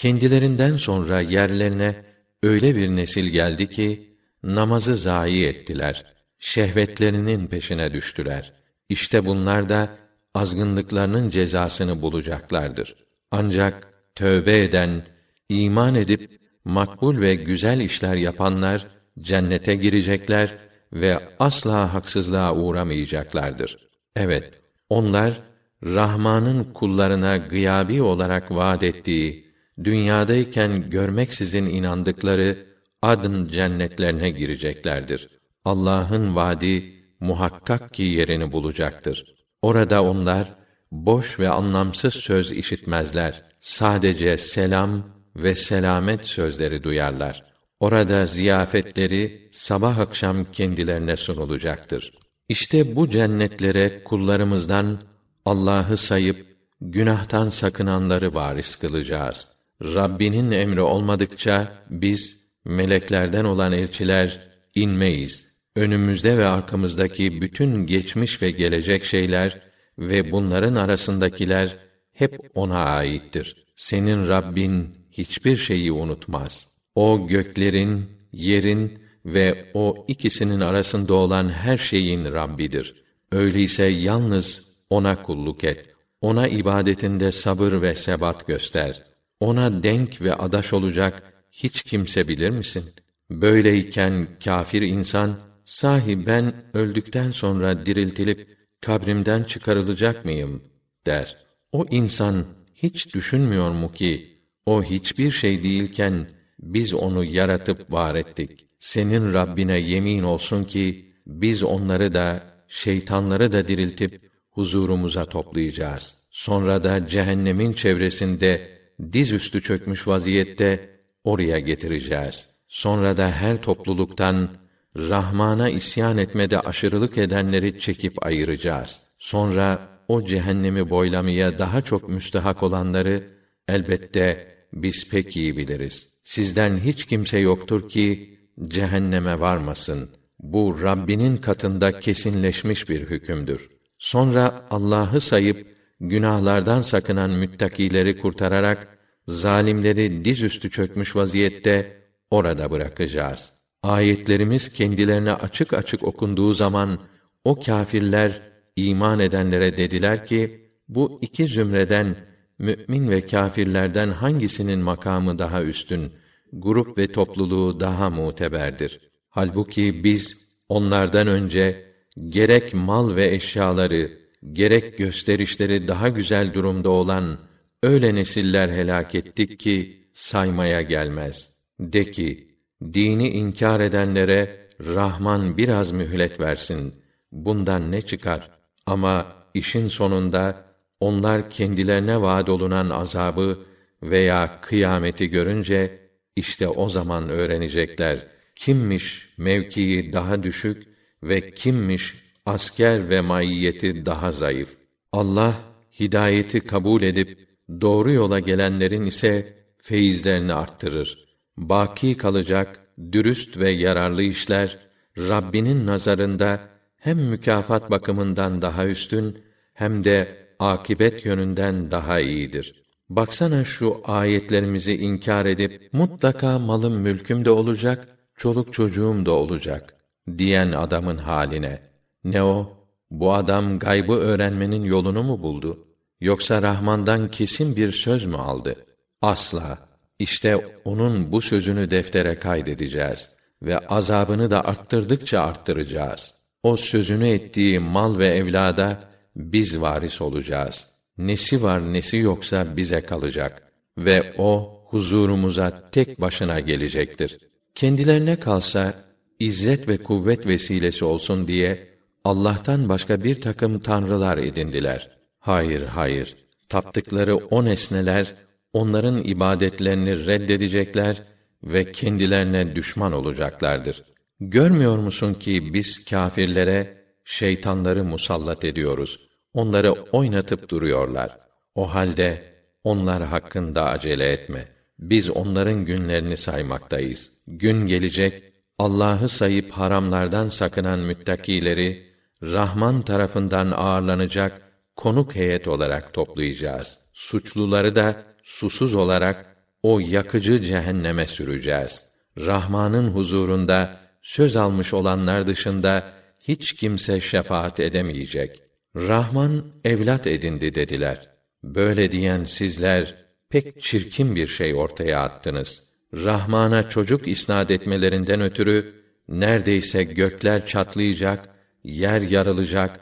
Kendilerinden sonra yerlerine öyle bir nesil geldi ki namazı zayi ettiler. Şehvetlerinin peşine düştüler. İşte bunlar da azgınlıklarının cezasını bulacaklardır. Ancak tövbe eden, iman edip makbul ve güzel işler yapanlar cennete girecekler ve asla haksızlığa uğramayacaklardır. Evet, onlar Rahman'ın kullarına gıyabi olarak vaad ettiği dünyadayken görmeksizin inandıkları adın cennetlerine gireceklerdir. Allah'ın vaadi muhakkak ki yerini bulacaktır. Orada onlar boş ve anlamsız söz işitmezler. Sadece selam ve selamet sözleri duyarlar. Orada ziyafetleri sabah akşam kendilerine sunulacaktır. İşte bu cennetlere kullarımızdan Allah'ı sayıp günahtan sakınanları varis kılacağız. Rabbinin emri olmadıkça biz meleklerden olan elçiler inmeyiz. Önümüzde ve arkamızdaki bütün geçmiş ve gelecek şeyler ve bunların arasındakiler hep ona aittir. Senin Rabbin hiçbir şeyi unutmaz. O göklerin, yerin ve o ikisinin arasında olan her şeyin Rabbidir. Öyleyse yalnız ona kulluk et. Ona ibadetinde sabır ve sebat göster. Ona denk ve adaş olacak hiç kimse bilir misin? Böyleyken kâfir insan, sahi ben öldükten sonra diriltilip kabrimden çıkarılacak mıyım der. O insan hiç düşünmüyor mu ki o hiçbir şey değilken biz onu yaratıp var ettik. Senin Rabbine yemin olsun ki biz onları da şeytanları da diriltip huzurumuza toplayacağız. Sonra da cehennemin çevresinde dizüstü çökmüş vaziyette oraya getireceğiz. Sonra da her topluluktan Rahman'a isyan etmede aşırılık edenleri çekip ayıracağız. Sonra o cehennemi boylamaya daha çok müstehak olanları elbette biz pek iyi biliriz. Sizden hiç kimse yoktur ki cehenneme varmasın. Bu Rabbinin katında kesinleşmiş bir hükümdür. Sonra Allah'ı sayıp günahlardan sakınan müttakileri kurtararak zalimleri dizüstü çökmüş vaziyette orada bırakacağız. Ayetlerimiz kendilerine açık açık okunduğu zaman o kâfirler iman edenlere dediler ki bu iki zümreden mümin ve kâfirlerden hangisinin makamı daha üstün, grup ve topluluğu daha muteberdir. Halbuki biz onlardan önce gerek mal ve eşyaları, gerek gösterişleri daha güzel durumda olan öyle nesiller helak ettik ki saymaya gelmez. De ki, dini inkar edenlere Rahman biraz mühlet versin. Bundan ne çıkar? Ama işin sonunda onlar kendilerine vaad olunan azabı veya kıyameti görünce işte o zaman öğrenecekler kimmiş mevkii daha düşük ve kimmiş asker ve maiyeti daha zayıf. Allah hidayeti kabul edip doğru yola gelenlerin ise feyizlerini arttırır. Baki kalacak dürüst ve yararlı işler Rabbinin nazarında hem mükafat bakımından daha üstün hem de akibet yönünden daha iyidir. Baksana şu ayetlerimizi inkar edip mutlaka malım mülküm de olacak, çoluk çocuğum da olacak diyen adamın haline. Ne o? Bu adam gaybı öğrenmenin yolunu mu buldu? Yoksa Rahman'dan kesin bir söz mü aldı? Asla. İşte onun bu sözünü deftere kaydedeceğiz ve azabını da arttırdıkça arttıracağız. O sözünü ettiği mal ve evlada biz varis olacağız. Nesi var nesi yoksa bize kalacak ve o huzurumuza tek başına gelecektir. Kendilerine kalsa izzet ve kuvvet vesilesi olsun diye Allah'tan başka bir takım tanrılar edindiler. Hayır, hayır. Taptıkları o nesneler onların ibadetlerini reddedecekler ve kendilerine düşman olacaklardır. Görmüyor musun ki biz kâfirlere şeytanları musallat ediyoruz. Onları oynatıp duruyorlar. O halde onlar hakkında acele etme. Biz onların günlerini saymaktayız. Gün gelecek Allah'ı sayıp haramlardan sakınan müttakileri Rahman tarafından ağırlanacak konuk heyet olarak toplayacağız. Suçluları da susuz olarak o yakıcı cehenneme süreceğiz. Rahman'ın huzurunda söz almış olanlar dışında hiç kimse şefaat edemeyecek. Rahman evlat edindi dediler. Böyle diyen sizler pek çirkin bir şey ortaya attınız. Rahman'a çocuk isnad etmelerinden ötürü neredeyse gökler çatlayacak, yer yarılacak,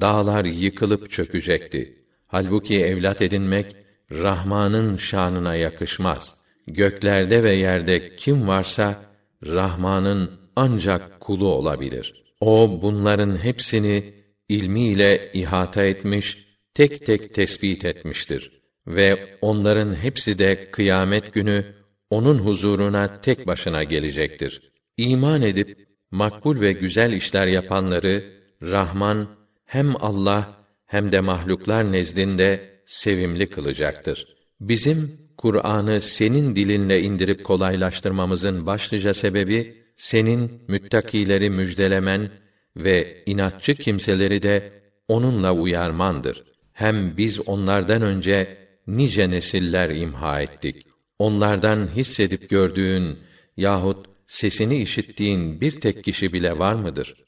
dağlar yıkılıp çökecekti. Halbuki evlat edinmek Rahman'ın şanına yakışmaz. Göklerde ve yerde kim varsa Rahman'ın ancak kulu olabilir. O bunların hepsini ilmiyle ihata etmiş, tek tek tespit etmiştir ve onların hepsi de kıyamet günü onun huzuruna tek başına gelecektir. İman edip makbul ve güzel işler yapanları Rahman hem Allah hem de mahluklar nezdinde sevimli kılacaktır. Bizim Kur'an'ı senin dilinle indirip kolaylaştırmamızın başlıca sebebi senin müttakileri müjdelemen ve inatçı kimseleri de onunla uyarmandır. Hem biz onlardan önce nice nesiller imha ettik. Onlardan hissedip gördüğün yahut sesini işittiğin bir tek kişi bile var mıdır?